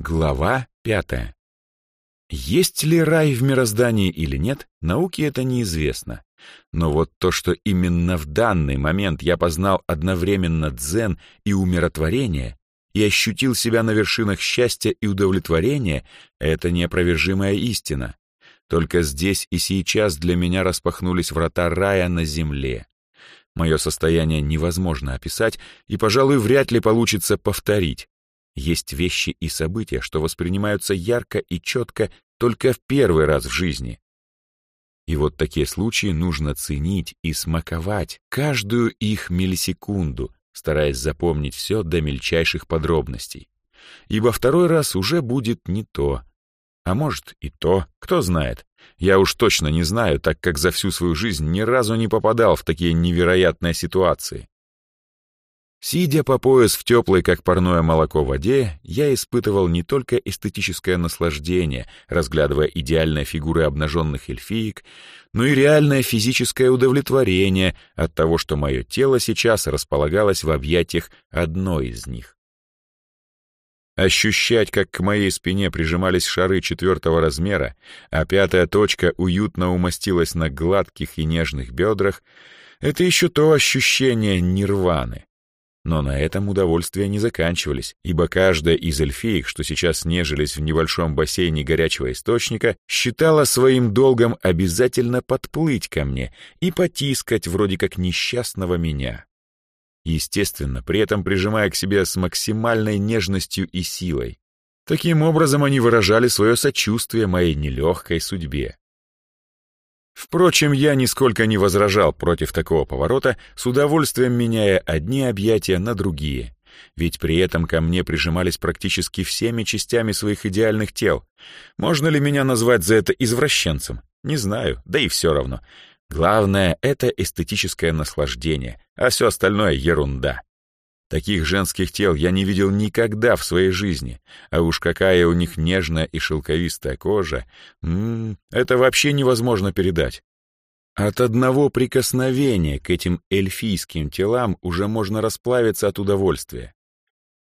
Глава пятая. Есть ли рай в мироздании или нет, науке это неизвестно. Но вот то, что именно в данный момент я познал одновременно дзен и умиротворение, и ощутил себя на вершинах счастья и удовлетворения, это неопровержимая истина. Только здесь и сейчас для меня распахнулись врата рая на земле. Мое состояние невозможно описать, и, пожалуй, вряд ли получится повторить. Есть вещи и события, что воспринимаются ярко и четко только в первый раз в жизни. И вот такие случаи нужно ценить и смаковать каждую их миллисекунду, стараясь запомнить все до мельчайших подробностей. Ибо второй раз уже будет не то. А может и то, кто знает. Я уж точно не знаю, так как за всю свою жизнь ни разу не попадал в такие невероятные ситуации. Сидя по пояс в теплой, как парное молоко, воде, я испытывал не только эстетическое наслаждение, разглядывая идеальные фигуры обнаженных эльфиек, но и реальное физическое удовлетворение от того, что мое тело сейчас располагалось в объятиях одной из них. Ощущать, как к моей спине прижимались шары четвертого размера, а пятая точка уютно умостилась на гладких и нежных бедрах, это еще то ощущение нирваны. Но на этом удовольствия не заканчивались, ибо каждая из эльфиек, что сейчас нежились в небольшом бассейне горячего источника, считала своим долгом обязательно подплыть ко мне и потискать вроде как несчастного меня. Естественно, при этом прижимая к себе с максимальной нежностью и силой. Таким образом они выражали свое сочувствие моей нелегкой судьбе. Впрочем, я нисколько не возражал против такого поворота, с удовольствием меняя одни объятия на другие. Ведь при этом ко мне прижимались практически всеми частями своих идеальных тел. Можно ли меня назвать за это извращенцем? Не знаю, да и все равно. Главное — это эстетическое наслаждение, а все остальное — ерунда. Таких женских тел я не видел никогда в своей жизни, а уж какая у них нежная и шелковистая кожа, м -м, это вообще невозможно передать. От одного прикосновения к этим эльфийским телам уже можно расплавиться от удовольствия.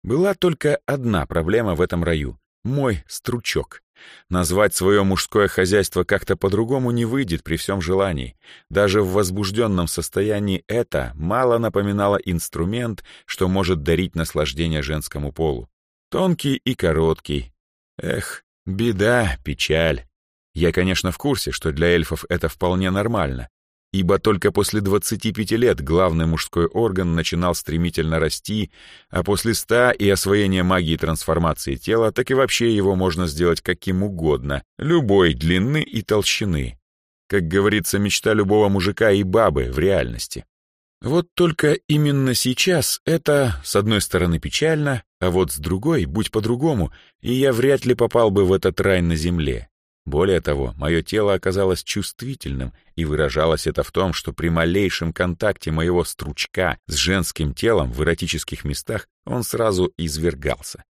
Была только одна проблема в этом раю — мой стручок. Назвать свое мужское хозяйство как-то по-другому не выйдет при всем желании. Даже в возбужденном состоянии это мало напоминало инструмент, что может дарить наслаждение женскому полу. Тонкий и короткий. Эх, беда, печаль. Я, конечно, в курсе, что для эльфов это вполне нормально ибо только после 25 лет главный мужской орган начинал стремительно расти, а после 100 и освоения магии трансформации тела, так и вообще его можно сделать каким угодно, любой длины и толщины. Как говорится, мечта любого мужика и бабы в реальности. Вот только именно сейчас это, с одной стороны, печально, а вот с другой, будь по-другому, и я вряд ли попал бы в этот рай на земле. Более того, мое тело оказалось чувствительным, и выражалось это в том, что при малейшем контакте моего стручка с женским телом в эротических местах он сразу извергался.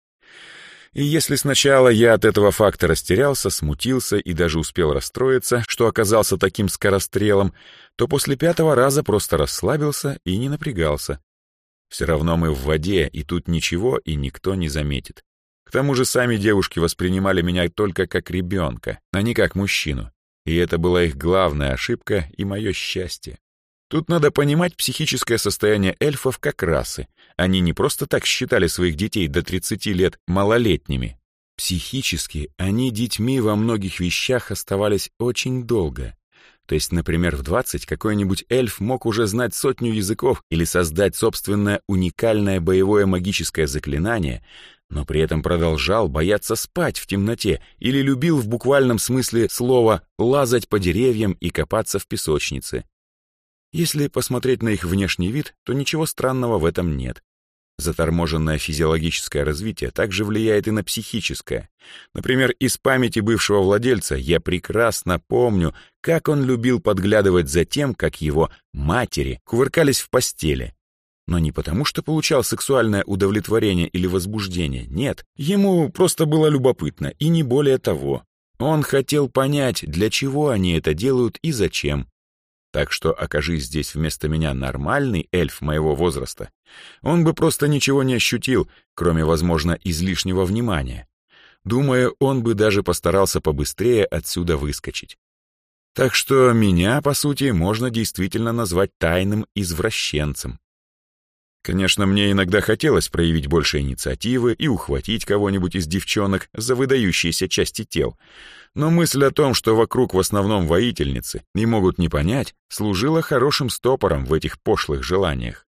И если сначала я от этого факта растерялся, смутился и даже успел расстроиться, что оказался таким скорострелом, то после пятого раза просто расслабился и не напрягался. Все равно мы в воде, и тут ничего и никто не заметит. К тому же сами девушки воспринимали меня только как ребенка, а не как мужчину. И это была их главная ошибка и мое счастье. Тут надо понимать психическое состояние эльфов как расы. Они не просто так считали своих детей до 30 лет малолетними. Психически они детьми во многих вещах оставались очень долго. То есть, например, в 20 какой-нибудь эльф мог уже знать сотню языков или создать собственное уникальное боевое магическое заклинание, но при этом продолжал бояться спать в темноте или любил в буквальном смысле слова лазать по деревьям и копаться в песочнице. Если посмотреть на их внешний вид, то ничего странного в этом нет. Заторможенное физиологическое развитие также влияет и на психическое. Например, из памяти бывшего владельца я прекрасно помню, как он любил подглядывать за тем, как его матери кувыркались в постели, но не потому, что получал сексуальное удовлетворение или возбуждение, нет. Ему просто было любопытно, и не более того. Он хотел понять, для чего они это делают и зачем. Так что, окажись здесь вместо меня нормальный эльф моего возраста, он бы просто ничего не ощутил, кроме, возможно, излишнего внимания. Думаю, он бы даже постарался побыстрее отсюда выскочить. Так что меня, по сути, можно действительно назвать тайным извращенцем. Конечно, мне иногда хотелось проявить больше инициативы и ухватить кого-нибудь из девчонок за выдающиеся части тел, но мысль о том, что вокруг в основном воительницы и могут не понять, служила хорошим стопором в этих пошлых желаниях.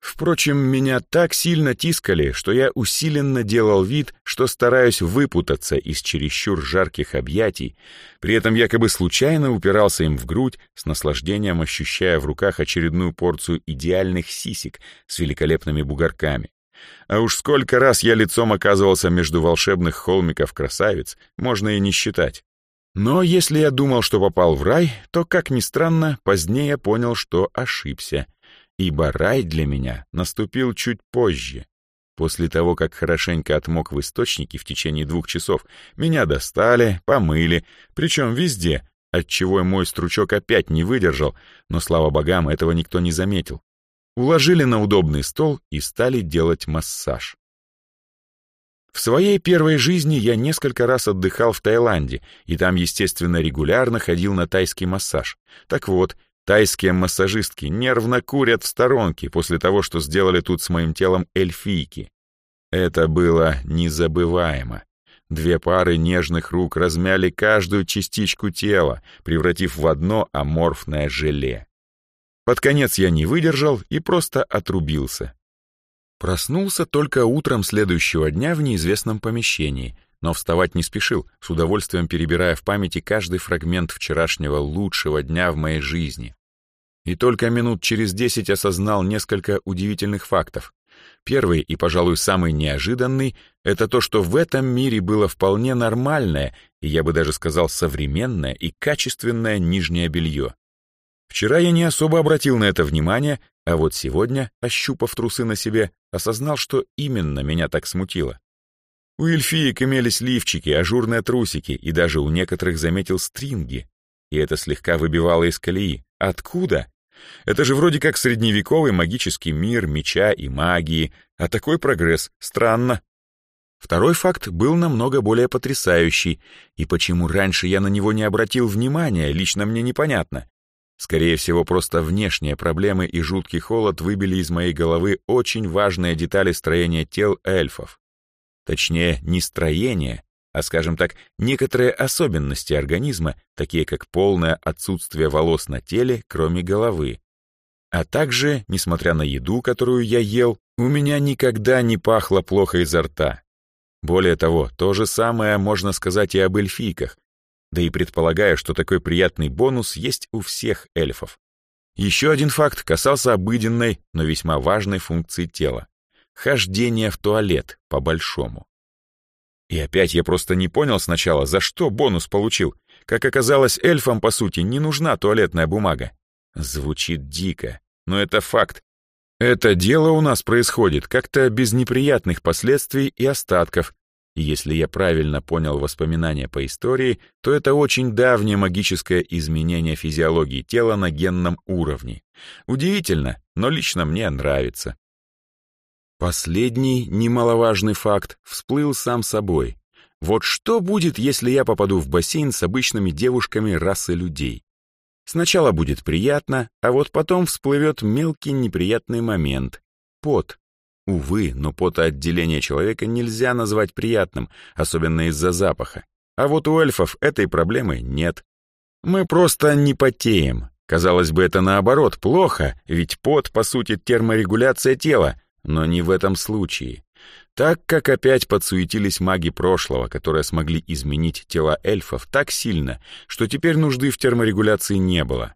Впрочем, меня так сильно тискали, что я усиленно делал вид, что стараюсь выпутаться из чересчур жарких объятий, при этом якобы случайно упирался им в грудь, с наслаждением ощущая в руках очередную порцию идеальных сисек с великолепными бугорками. А уж сколько раз я лицом оказывался между волшебных холмиков красавиц, можно и не считать. Но если я думал, что попал в рай, то, как ни странно, позднее понял, что ошибся — ибо рай для меня наступил чуть позже. После того, как хорошенько отмок в источнике в течение двух часов, меня достали, помыли, причем везде, отчего мой стручок опять не выдержал, но, слава богам, этого никто не заметил. Уложили на удобный стол и стали делать массаж. В своей первой жизни я несколько раз отдыхал в Таиланде, и там, естественно, регулярно ходил на тайский массаж. Так вот, Тайские массажистки нервно курят в сторонке после того, что сделали тут с моим телом эльфийки. Это было незабываемо. Две пары нежных рук размяли каждую частичку тела, превратив в одно аморфное желе. Под конец я не выдержал и просто отрубился. Проснулся только утром следующего дня в неизвестном помещении, но вставать не спешил, с удовольствием перебирая в памяти каждый фрагмент вчерашнего лучшего дня в моей жизни и только минут через десять осознал несколько удивительных фактов. Первый и, пожалуй, самый неожиданный — это то, что в этом мире было вполне нормальное, и я бы даже сказал современное и качественное нижнее белье. Вчера я не особо обратил на это внимание, а вот сегодня, ощупав трусы на себе, осознал, что именно меня так смутило. У эльфиек имелись лифчики, ажурные трусики, и даже у некоторых заметил стринги. И это слегка выбивало из колеи. Откуда? Это же вроде как средневековый магический мир меча и магии, а такой прогресс странно. Второй факт был намного более потрясающий, и почему раньше я на него не обратил внимания, лично мне непонятно. Скорее всего, просто внешние проблемы и жуткий холод выбили из моей головы очень важные детали строения тел эльфов. Точнее, не строение, а, скажем так, некоторые особенности организма, такие как полное отсутствие волос на теле, кроме головы. А также, несмотря на еду, которую я ел, у меня никогда не пахло плохо изо рта. Более того, то же самое можно сказать и об эльфийках, да и предполагаю, что такой приятный бонус есть у всех эльфов. Еще один факт касался обыденной, но весьма важной функции тела — хождения в туалет по-большому. И опять я просто не понял сначала, за что бонус получил. Как оказалось, эльфам, по сути, не нужна туалетная бумага. Звучит дико, но это факт. Это дело у нас происходит как-то без неприятных последствий и остатков. И если я правильно понял воспоминания по истории, то это очень давнее магическое изменение физиологии тела на генном уровне. Удивительно, но лично мне нравится. Последний немаловажный факт всплыл сам собой. Вот что будет, если я попаду в бассейн с обычными девушками расы людей? Сначала будет приятно, а вот потом всплывет мелкий неприятный момент — пот. Увы, но потоотделение человека нельзя назвать приятным, особенно из-за запаха. А вот у эльфов этой проблемы нет. Мы просто не потеем. Казалось бы, это наоборот плохо, ведь пот, по сути, терморегуляция тела, но не в этом случае. Так как опять подсуетились маги прошлого, которые смогли изменить тела эльфов так сильно, что теперь нужды в терморегуляции не было.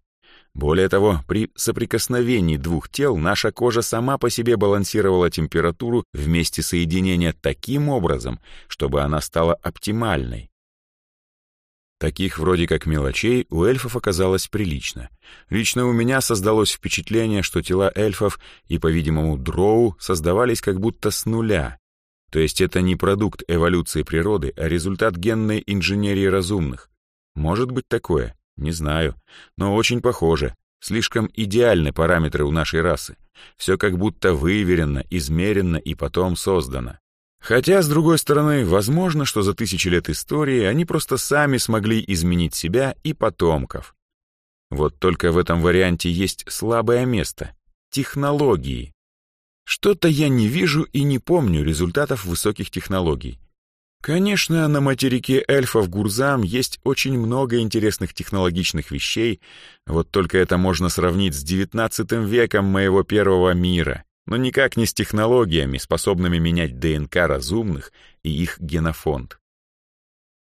Более того, при соприкосновении двух тел наша кожа сама по себе балансировала температуру вместе соединения таким образом, чтобы она стала оптимальной. Таких вроде как мелочей у эльфов оказалось прилично. Лично у меня создалось впечатление, что тела эльфов и, по-видимому, дроу создавались как будто с нуля. То есть это не продукт эволюции природы, а результат генной инженерии разумных. Может быть такое, не знаю, но очень похоже. Слишком идеальны параметры у нашей расы. Все как будто выверено, измерено и потом создано. Хотя, с другой стороны, возможно, что за тысячи лет истории они просто сами смогли изменить себя и потомков. Вот только в этом варианте есть слабое место — технологии. Что-то я не вижу и не помню результатов высоких технологий. Конечно, на материке эльфов Гурзам есть очень много интересных технологичных вещей, вот только это можно сравнить с XIX веком моего первого мира, но никак не с технологиями, способными менять ДНК разумных и их генофонд.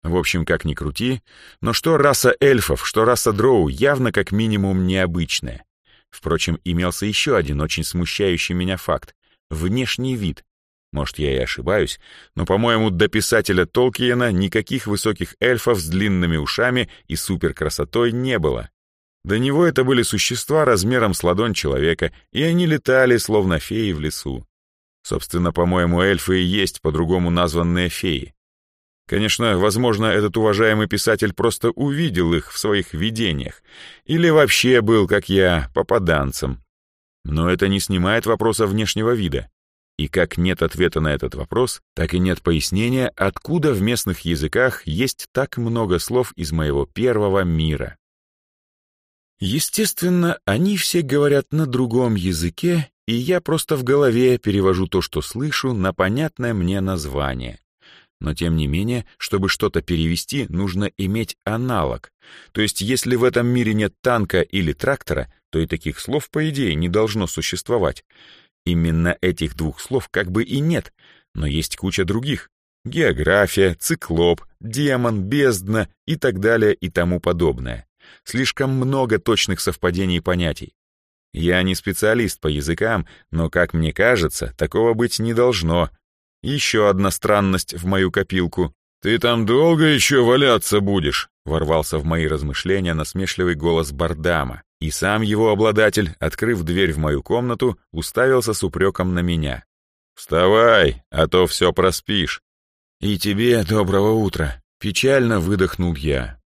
В общем, как ни крути, но что раса эльфов, что раса дроу явно как минимум необычная. Впрочем, имелся еще один очень смущающий меня факт — внешний вид. Может, я и ошибаюсь, но, по-моему, до писателя Толкиена никаких высоких эльфов с длинными ушами и суперкрасотой не было. До него это были существа размером с ладонь человека, и они летали, словно феи в лесу. Собственно, по-моему, эльфы и есть по-другому названные феи. Конечно, возможно, этот уважаемый писатель просто увидел их в своих видениях, или вообще был, как я, попаданцем. Но это не снимает вопроса внешнего вида. И как нет ответа на этот вопрос, так и нет пояснения, откуда в местных языках есть так много слов из моего первого мира. Естественно, они все говорят на другом языке, и я просто в голове перевожу то, что слышу, на понятное мне название. Но тем не менее, чтобы что-то перевести, нужно иметь аналог. То есть, если в этом мире нет танка или трактора, то и таких слов, по идее, не должно существовать. Именно этих двух слов как бы и нет, но есть куча других. География, циклоп, демон, бездна и так далее и тому подобное. Слишком много точных совпадений понятий. Я не специалист по языкам, но, как мне кажется, такого быть не должно. Еще одна странность в мою копилку. «Ты там долго еще валяться будешь?» — ворвался в мои размышления насмешливый голос Бардама. И сам его обладатель, открыв дверь в мою комнату, уставился с упреком на меня. «Вставай, а то все проспишь». «И тебе доброго утра», — печально выдохнул я.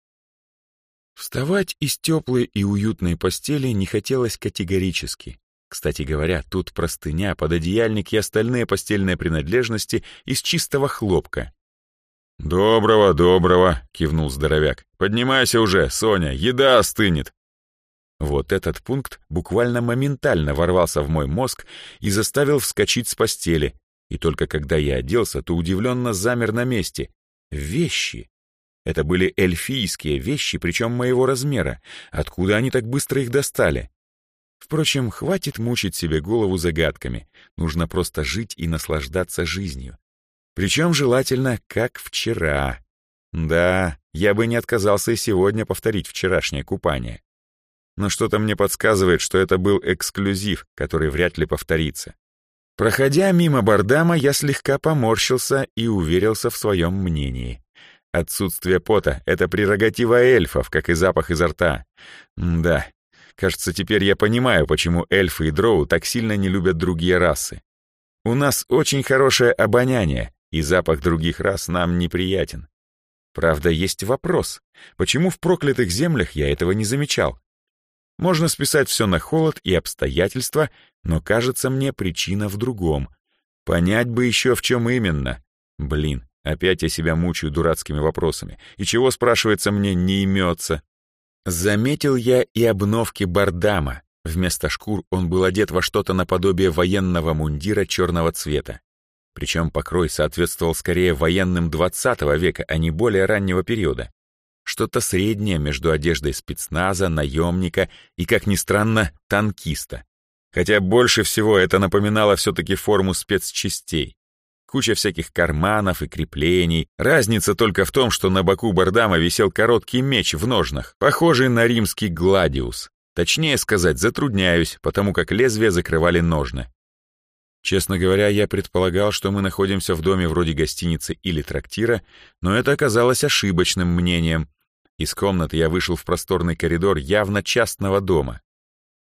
Вставать из теплой и уютной постели не хотелось категорически. Кстати говоря, тут простыня, пододеяльник и остальные постельные принадлежности из чистого хлопка. «Доброго, доброго», — кивнул здоровяк. «Поднимайся уже, Соня, еда остынет». Вот этот пункт буквально моментально ворвался в мой мозг и заставил вскочить с постели. И только когда я оделся, то удивленно замер на месте. Вещи. Это были эльфийские вещи, причем моего размера. Откуда они так быстро их достали? Впрочем, хватит мучить себе голову загадками. Нужно просто жить и наслаждаться жизнью. Причем желательно, как вчера. Да, я бы не отказался и сегодня повторить вчерашнее купание но что-то мне подсказывает, что это был эксклюзив, который вряд ли повторится. Проходя мимо Бардама, я слегка поморщился и уверился в своем мнении. Отсутствие пота — это прерогатива эльфов, как и запах изо рта. М да, кажется, теперь я понимаю, почему эльфы и дроу так сильно не любят другие расы. У нас очень хорошее обоняние, и запах других рас нам неприятен. Правда, есть вопрос, почему в проклятых землях я этого не замечал? Можно списать все на холод и обстоятельства, но кажется мне причина в другом. Понять бы еще, в чем именно. Блин, опять я себя мучаю дурацкими вопросами. И чего, спрашивается, мне не имется? Заметил я и обновки Бардама. Вместо шкур он был одет во что-то наподобие военного мундира черного цвета. Причем покрой соответствовал скорее военным 20 века, а не более раннего периода. Что-то среднее между одеждой спецназа, наемника и, как ни странно, танкиста. Хотя больше всего это напоминало все-таки форму спецчастей. Куча всяких карманов и креплений. Разница только в том, что на боку Бардама висел короткий меч в ножнах, похожий на римский гладиус. Точнее сказать, затрудняюсь, потому как лезвия закрывали ножны. Честно говоря, я предполагал, что мы находимся в доме вроде гостиницы или трактира, но это оказалось ошибочным мнением. Из комнаты я вышел в просторный коридор явно частного дома.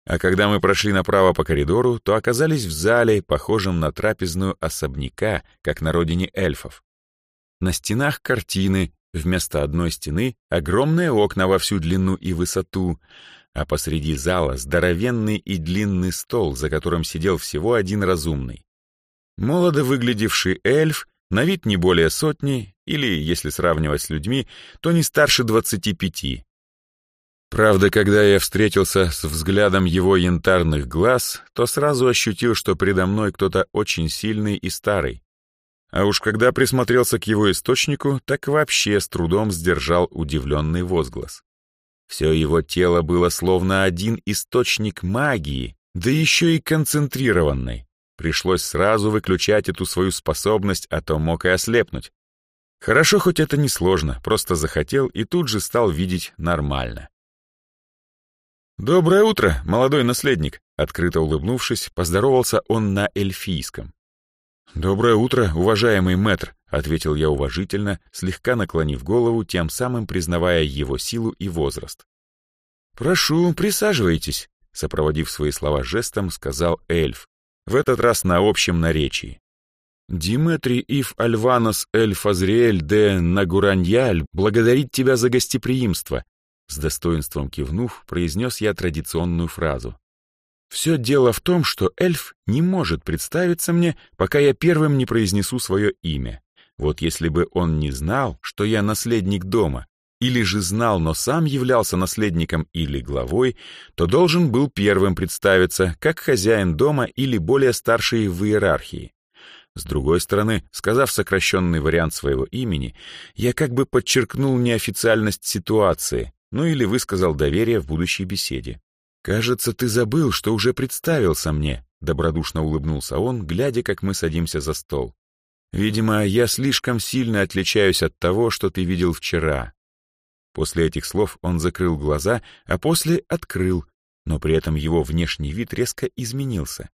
А когда мы прошли направо по коридору, то оказались в зале, похожем на трапезную особняка, как на родине эльфов. На стенах картины, вместо одной стены — огромные окна во всю длину и высоту — а посреди зала здоровенный и длинный стол, за которым сидел всего один разумный. Молодо выглядевший эльф, на вид не более сотни, или, если сравнивать с людьми, то не старше двадцати пяти. Правда, когда я встретился с взглядом его янтарных глаз, то сразу ощутил, что предо мной кто-то очень сильный и старый. А уж когда присмотрелся к его источнику, так вообще с трудом сдержал удивленный возглас. Все его тело было словно один источник магии, да еще и концентрированной. Пришлось сразу выключать эту свою способность, а то мог и ослепнуть. Хорошо, хоть это не сложно, просто захотел и тут же стал видеть нормально. «Доброе утро, молодой наследник!» Открыто улыбнувшись, поздоровался он на эльфийском. «Доброе утро, уважаемый мэтр», — ответил я уважительно, слегка наклонив голову, тем самым признавая его силу и возраст. «Прошу, присаживайтесь», — сопроводив свои слова жестом, сказал эльф, в этот раз на общем наречии. «Диметрий Ив Альванос Эль Фазриэль де Нагураньяль благодарит тебя за гостеприимство», с достоинством кивнув, произнес я традиционную фразу. Все дело в том, что эльф не может представиться мне, пока я первым не произнесу свое имя. Вот если бы он не знал, что я наследник дома, или же знал, но сам являлся наследником или главой, то должен был первым представиться, как хозяин дома или более старший в иерархии. С другой стороны, сказав сокращенный вариант своего имени, я как бы подчеркнул неофициальность ситуации, ну или высказал доверие в будущей беседе. «Кажется, ты забыл, что уже представился мне», — добродушно улыбнулся он, глядя, как мы садимся за стол. «Видимо, я слишком сильно отличаюсь от того, что ты видел вчера». После этих слов он закрыл глаза, а после открыл, но при этом его внешний вид резко изменился.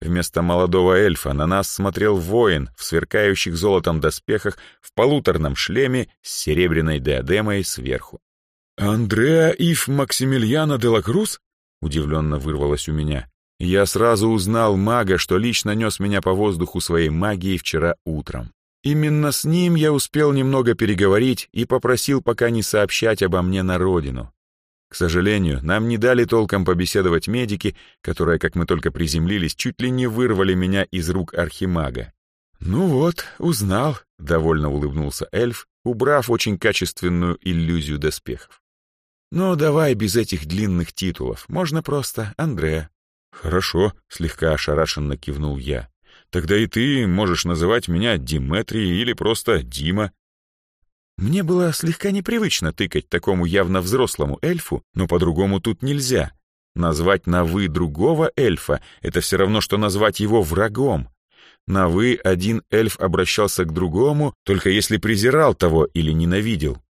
Вместо молодого эльфа на нас смотрел воин в сверкающих золотом доспехах в полуторном шлеме с серебряной диадемой сверху. «Андреа Ив Максимилиана де ла Круз?» Удивленно вырвалось у меня. Я сразу узнал мага, что лично нес меня по воздуху своей магией вчера утром. Именно с ним я успел немного переговорить и попросил пока не сообщать обо мне на родину. К сожалению, нам не дали толком побеседовать медики, которые, как мы только приземлились, чуть ли не вырвали меня из рук архимага. «Ну вот, узнал», — довольно улыбнулся эльф, убрав очень качественную иллюзию доспехов. «Ну, давай без этих длинных титулов, можно просто Андре». «Хорошо», — слегка ошарашенно кивнул я. «Тогда и ты можешь называть меня Диметрий или просто Дима». Мне было слегка непривычно тыкать такому явно взрослому эльфу, но по-другому тут нельзя. Назвать на «вы» другого эльфа — это все равно, что назвать его врагом. На «вы» один эльф обращался к другому, только если презирал того или ненавидел.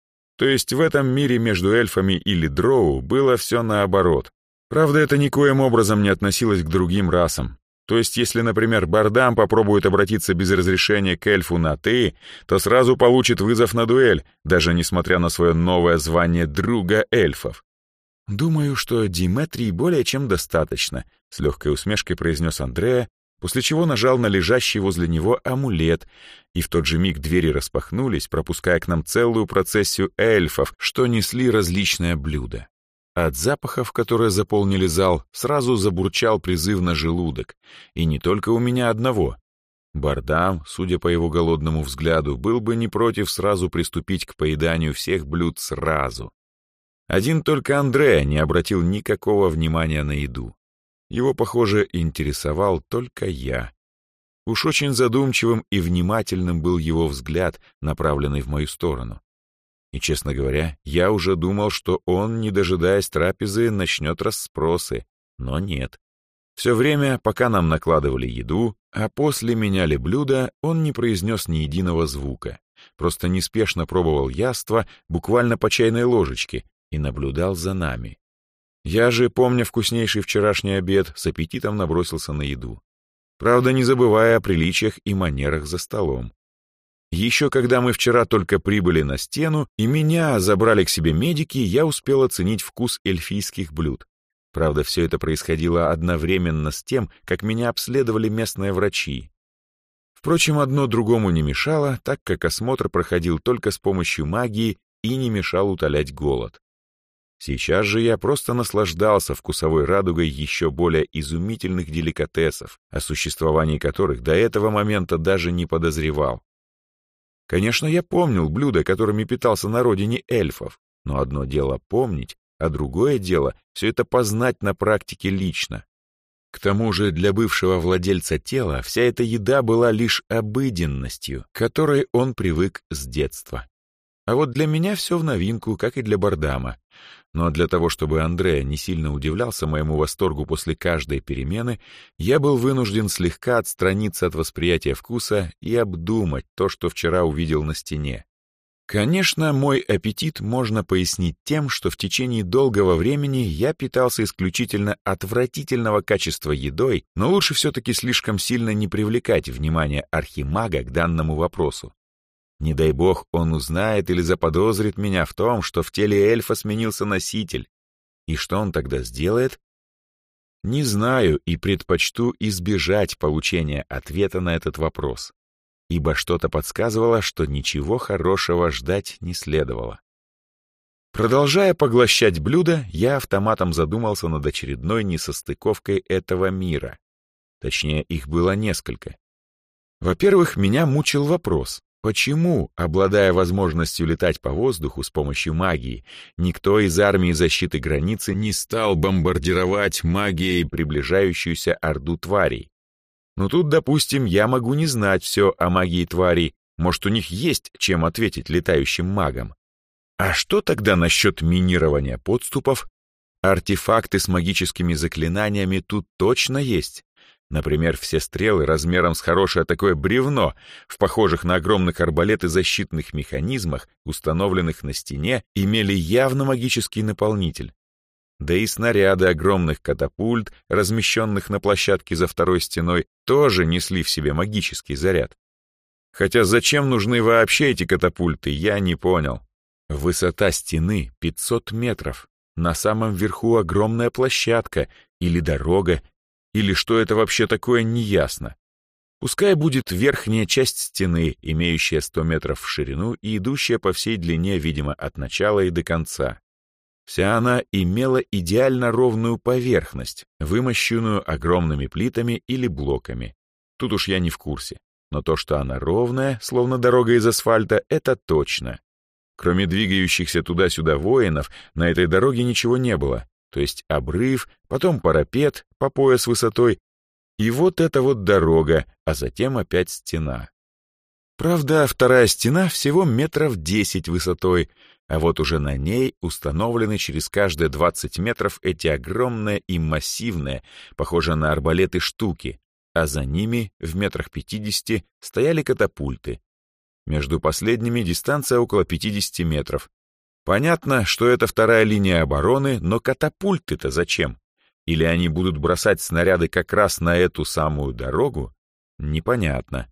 То есть в этом мире между эльфами или дроу было все наоборот. Правда, это никоим образом не относилось к другим расам. То есть, если, например, Бардам попробует обратиться без разрешения к эльфу на «ты», то сразу получит вызов на дуэль, даже несмотря на свое новое звание друга эльфов. «Думаю, что Диметрии более чем достаточно», — с легкой усмешкой произнес Андреа, после чего нажал на лежащий возле него амулет, и в тот же миг двери распахнулись, пропуская к нам целую процессию эльфов, что несли различные блюда. От запахов, которые заполнили зал, сразу забурчал призывно желудок, и не только у меня одного. Бардам, судя по его голодному взгляду, был бы не против сразу приступить к поеданию всех блюд сразу. Один только Андреа не обратил никакого внимания на еду. Его, похоже, интересовал только я. Уж очень задумчивым и внимательным был его взгляд, направленный в мою сторону. И, честно говоря, я уже думал, что он, не дожидаясь трапезы, начнет расспросы, но нет. Все время, пока нам накладывали еду, а после меняли блюда, он не произнес ни единого звука, просто неспешно пробовал яство буквально по чайной ложечке и наблюдал за нами. Я же, помня вкуснейший вчерашний обед, с аппетитом набросился на еду. Правда, не забывая о приличиях и манерах за столом. Еще когда мы вчера только прибыли на стену, и меня забрали к себе медики, я успел оценить вкус эльфийских блюд. Правда, все это происходило одновременно с тем, как меня обследовали местные врачи. Впрочем, одно другому не мешало, так как осмотр проходил только с помощью магии и не мешал утолять голод. Сейчас же я просто наслаждался вкусовой радугой еще более изумительных деликатесов, о существовании которых до этого момента даже не подозревал. Конечно, я помнил блюда, которыми питался на родине эльфов, но одно дело помнить, а другое дело все это познать на практике лично. К тому же для бывшего владельца тела вся эта еда была лишь обыденностью, к которой он привык с детства. А вот для меня все в новинку, как и для Бардама. Но для того, чтобы Андрея не сильно удивлялся моему восторгу после каждой перемены, я был вынужден слегка отстраниться от восприятия вкуса и обдумать то, что вчера увидел на стене. Конечно, мой аппетит можно пояснить тем, что в течение долгого времени я питался исключительно отвратительного качества едой, но лучше все-таки слишком сильно не привлекать внимание архимага к данному вопросу. Не дай бог, он узнает или заподозрит меня в том, что в теле эльфа сменился носитель. И что он тогда сделает? Не знаю и предпочту избежать получения ответа на этот вопрос ибо что-то подсказывало, что ничего хорошего ждать не следовало. Продолжая поглощать блюдо, я автоматом задумался над очередной несостыковкой этого мира. Точнее, их было несколько. Во-первых, меня мучил вопрос, почему, обладая возможностью летать по воздуху с помощью магии, никто из армии защиты границы не стал бомбардировать магией приближающуюся орду тварей, но тут, допустим, я могу не знать все о магии тварей, может, у них есть чем ответить летающим магам. А что тогда насчет минирования подступов? Артефакты с магическими заклинаниями тут точно есть. Например, все стрелы размером с хорошее такое бревно в похожих на огромных арбалеты защитных механизмах, установленных на стене, имели явно магический наполнитель да и снаряды огромных катапульт, размещенных на площадке за второй стеной, тоже несли в себе магический заряд. Хотя зачем нужны вообще эти катапульты, я не понял. Высота стены 500 метров, на самом верху огромная площадка или дорога, или что это вообще такое, неясно. Пускай будет верхняя часть стены, имеющая 100 метров в ширину и идущая по всей длине, видимо, от начала и до конца. Вся она имела идеально ровную поверхность, вымощенную огромными плитами или блоками. Тут уж я не в курсе. Но то, что она ровная, словно дорога из асфальта, это точно. Кроме двигающихся туда-сюда воинов, на этой дороге ничего не было. То есть обрыв, потом парапет по пояс высотой, и вот эта вот дорога, а затем опять стена. Правда, вторая стена всего метров десять высотой, а вот уже на ней установлены через каждые 20 метров эти огромные и массивные, похожие на арбалеты штуки, а за ними, в метрах 50, стояли катапульты. Между последними дистанция около 50 метров. Понятно, что это вторая линия обороны, но катапульты-то зачем? Или они будут бросать снаряды как раз на эту самую дорогу? Непонятно.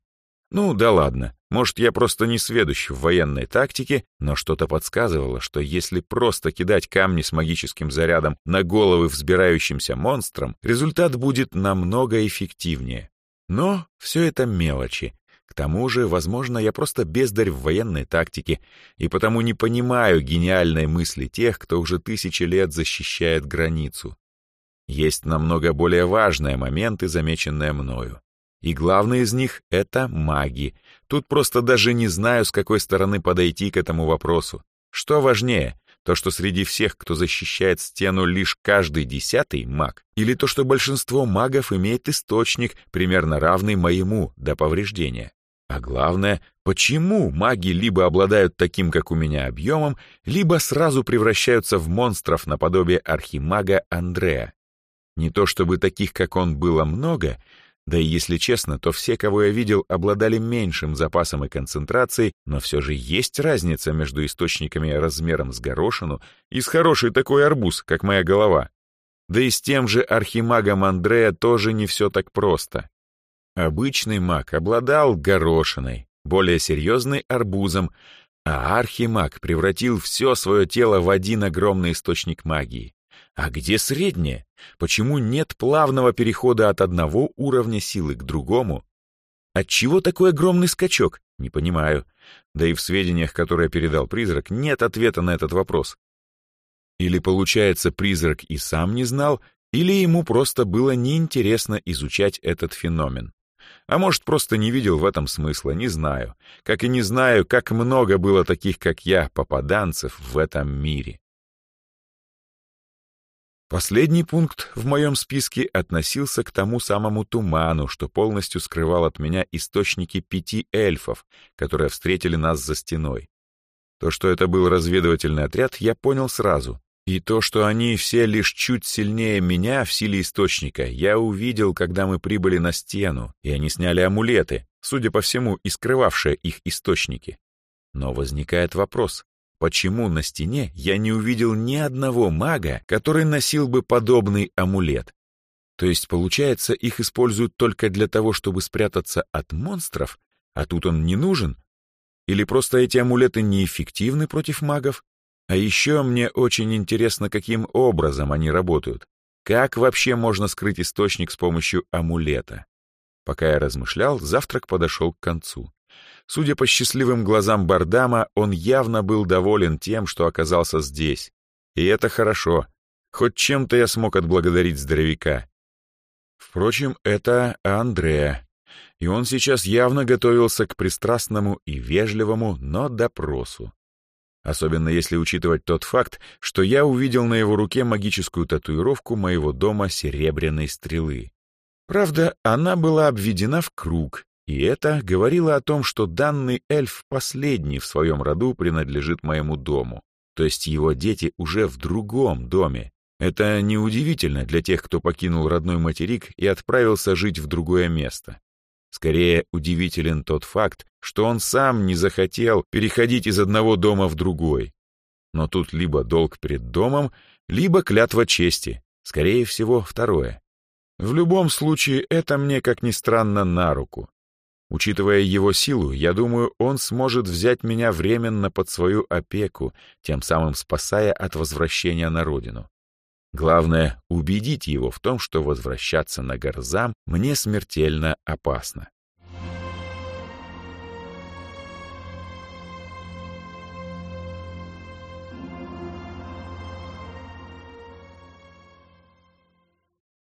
Ну, да ладно. Может, я просто не сведущ в военной тактике, но что-то подсказывало, что если просто кидать камни с магическим зарядом на головы взбирающимся монстрам, результат будет намного эффективнее. Но все это мелочи. К тому же, возможно, я просто бездарь в военной тактике, и потому не понимаю гениальной мысли тех, кто уже тысячи лет защищает границу. Есть намного более важные моменты, замеченные мною. И главный из них — это маги. Тут просто даже не знаю, с какой стороны подойти к этому вопросу. Что важнее, то, что среди всех, кто защищает стену, лишь каждый десятый маг, или то, что большинство магов имеет источник, примерно равный моему до повреждения. А главное, почему маги либо обладают таким, как у меня, объемом, либо сразу превращаются в монстров наподобие архимага Андрея. Не то чтобы таких, как он, было много, да и если честно, то все, кого я видел, обладали меньшим запасом и концентрацией, но все же есть разница между источниками размером с горошину и с хороший такой арбуз, как моя голова. Да и с тем же архимагом Андрея тоже не все так просто. Обычный маг обладал горошиной, более серьезный арбузом, а архимаг превратил все свое тело в один огромный источник магии. А где среднее? Почему нет плавного перехода от одного уровня силы к другому? Отчего такой огромный скачок? Не понимаю. Да и в сведениях, которые передал призрак, нет ответа на этот вопрос. Или, получается, призрак и сам не знал, или ему просто было неинтересно изучать этот феномен. А может, просто не видел в этом смысла, не знаю. Как и не знаю, как много было таких, как я, попаданцев в этом мире. Последний пункт в моем списке относился к тому самому туману, что полностью скрывал от меня источники пяти эльфов, которые встретили нас за стеной. То, что это был разведывательный отряд, я понял сразу. И то, что они все лишь чуть сильнее меня в силе источника, я увидел, когда мы прибыли на стену, и они сняли амулеты, судя по всему, и скрывавшие их источники. Но возникает вопрос, почему на стене я не увидел ни одного мага, который носил бы подобный амулет? То есть, получается, их используют только для того, чтобы спрятаться от монстров, а тут он не нужен? Или просто эти амулеты неэффективны против магов? А еще мне очень интересно, каким образом они работают. Как вообще можно скрыть источник с помощью амулета? Пока я размышлял, завтрак подошел к концу. Судя по счастливым глазам Бардама, он явно был доволен тем, что оказался здесь. И это хорошо. Хоть чем-то я смог отблагодарить здоровяка. Впрочем, это Андреа. И он сейчас явно готовился к пристрастному и вежливому, но допросу. Особенно если учитывать тот факт, что я увидел на его руке магическую татуировку моего дома серебряной стрелы. Правда, она была обведена в круг, и это говорило о том, что данный эльф последний в своем роду принадлежит моему дому, то есть его дети уже в другом доме. Это неудивительно для тех, кто покинул родной материк и отправился жить в другое место. Скорее удивителен тот факт, что он сам не захотел переходить из одного дома в другой. Но тут либо долг перед домом, либо клятва чести. Скорее всего, второе. В любом случае, это мне, как ни странно, на руку. Учитывая его силу, я думаю, он сможет взять меня временно под свою опеку, тем самым спасая от возвращения на родину. Главное — убедить его в том, что возвращаться на Горзам мне смертельно опасно.